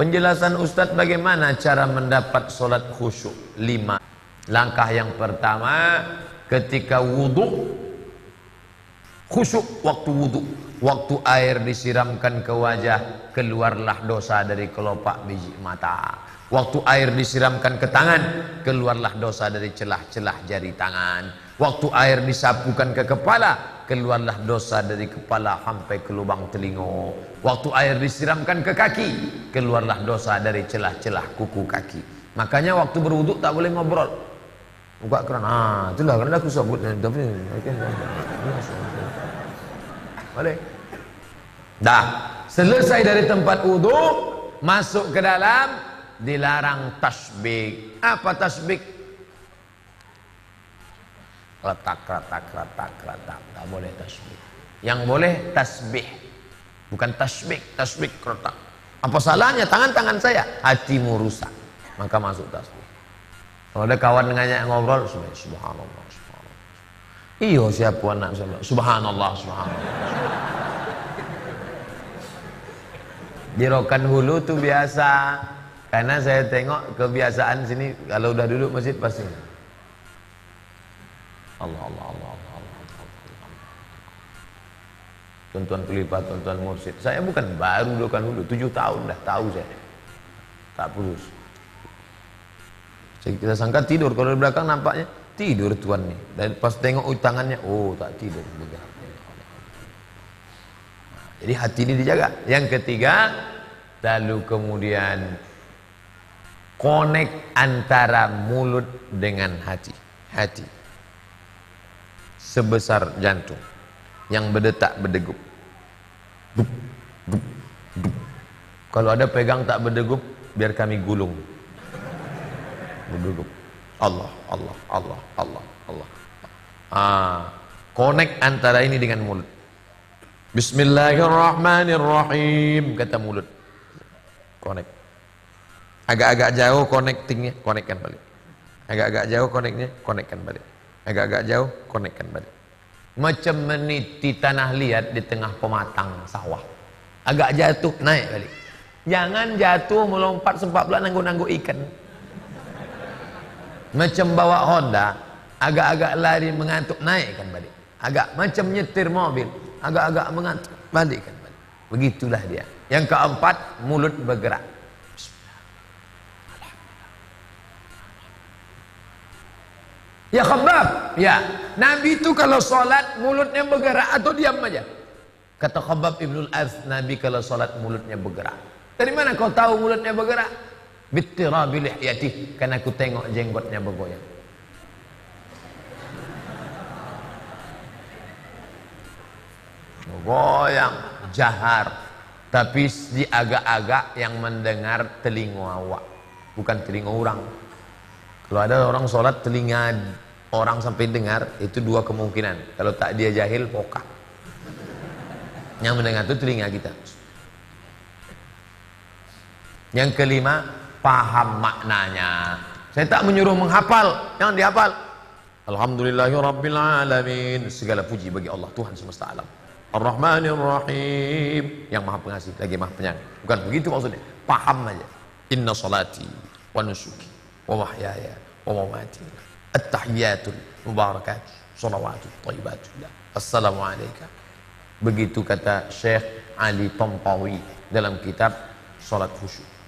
Penjelasan Ustadz bagaimana cara mendapat solat khusyuk. Lima. Langkah yang pertama ketika wudhu khusyuk waktu wudhu. Waktu air disiramkan ke wajah keluarlah dosa dari kelopak biji mata. Waktu air disiramkan ke tangan keluarlah dosa dari celah-celah jari tangan. Waktu air disapukan ke kepala keluarlah dosa dari kepala sampai ke lubang telinga. Waktu air disiramkan ke kaki, keluarlah dosa dari celah-celah kuku kaki. Makanya waktu berwuduk tak boleh ngobrol. Buka keran. Ah, itulah kerana aku sebut Boleh. Dah, selesai dari tempat wuduk, masuk ke dalam dilarang tasbih. Apa tasbih? Letak, letak, letak, letak. Tak boleh tasbih. Yang boleh tasbih Bukan tasbik, tasbik keretak. Apa salahnya tangan-tangan saya? Hatimu rusak. Maka masuk tasbik. Kalau ada kawan dengannya ngobrol, subhanallah, subhanallah. Iyo siapa anak subhanallah, subhanallah. subhanallah. Di Rokan Hulu tuh biasa. Karena saya tengok kebiasaan sini kalau udah duduk masjid pasti. Allah Allah Allah. Allah. tuan-tuan pelipat, tuan-tuan mursid. Saya bukan baru dokan hulu, tujuh tahun dah tahu saya. Tak putus. Jadi kita sangka tidur, kalau di belakang nampaknya tidur tuan nih. Dan pas tengok tangannya, oh tak tidur. Nah, jadi hati ini dijaga. Yang ketiga, lalu kemudian connect antara mulut dengan hati. Hati. Sebesar jantung yang berdetak berdegup. Dup, dup. Kalau ada pegang tak berdegup, biar kami gulung. Berdegup. Allah, Allah, Allah, Allah, Allah. Ah, connect antara ini dengan mulut. Bismillahirrahmanirrahim kata mulut. Connect. Agak-agak jauh connectingnya, connectkan balik. Agak-agak jauh connectnya, connectkan balik. Agak-agak jauh, connectkan balik. Macam meniti tanah liat di tengah pematang sawah. Agak jatuh naik balik. Jangan jatuh melompat sempat pula nanggu-nanggu ikan. Macam bawa Honda agak-agak lari mengantuk naikkan balik. Agak macam nyetir mobil agak-agak mengantuk balikkan balik. Begitulah dia. Yang keempat mulut bergerak Ya khabab, ya. Nabi itu kalau sholat mulutnya bergerak atau diam aja. Kata khabab ibnul Az, Nabi kalau sholat mulutnya bergerak. Dari mana kau tahu mulutnya bergerak? Bittirabi lihyati, karena aku tengok jenggotnya bergoyang. Bergoyang, jahar. Tapi di agak-agak yang mendengar telinga awak, bukan telinga orang. Kalau ada orang sholat telinga orang sampai dengar itu dua kemungkinan. Kalau tak dia jahil pokak. Yang mendengar itu telinga kita. Yang kelima paham maknanya. Saya tak menyuruh menghafal, jangan dihafal. Alhamdulillahirrabbilalamin Segala puji bagi Allah Tuhan semesta alam Ar-Rahmanir Rahim Yang maha pengasih lagi maha penyayang Bukan begitu maksudnya Paham aja Inna salati wa nusuki wa mahyaya wa mamati at-tahiyatul mubarakat. Salawatut thayyibatullah assalamu alayka. Begitu kata Syekh Ali Tompawi dalam kitab salat khusyuk